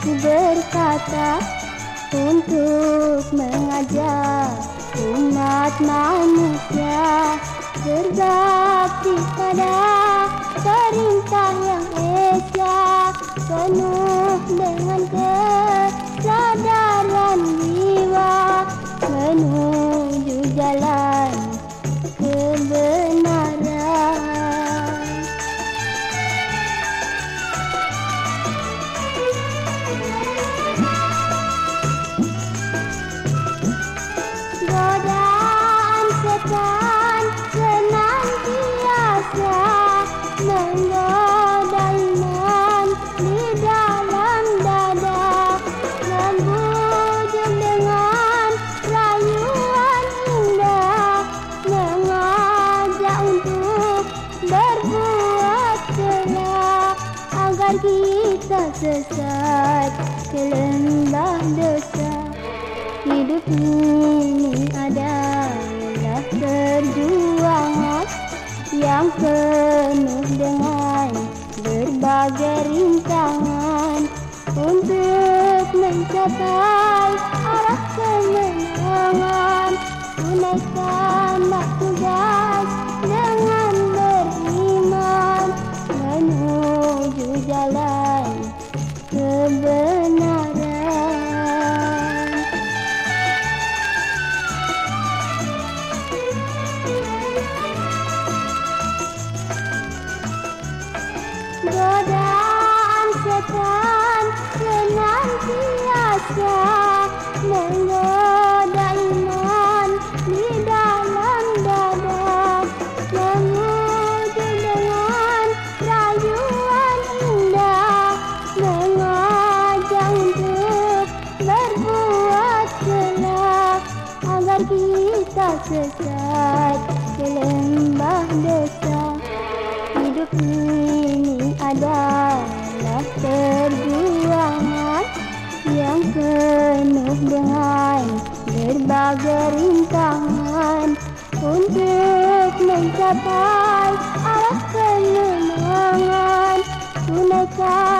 ku berkata untuk mengajak umat manusia berbakti pada perintah yang esa penuh dengan kesadaran jiwa menuju jalan kita sesat ke lembah dosa. Hidup ini adalah perjuangan yang penuh dengan berbagai rintangan. Untuk mencapai arah Godaan setan senantiasa kita sesat ke lembah dosa Hidup ini adalah perjuangan yang penuh dengan berbagai rintangan untuk mencapai arah kemenangan. Tunaikanlah tugas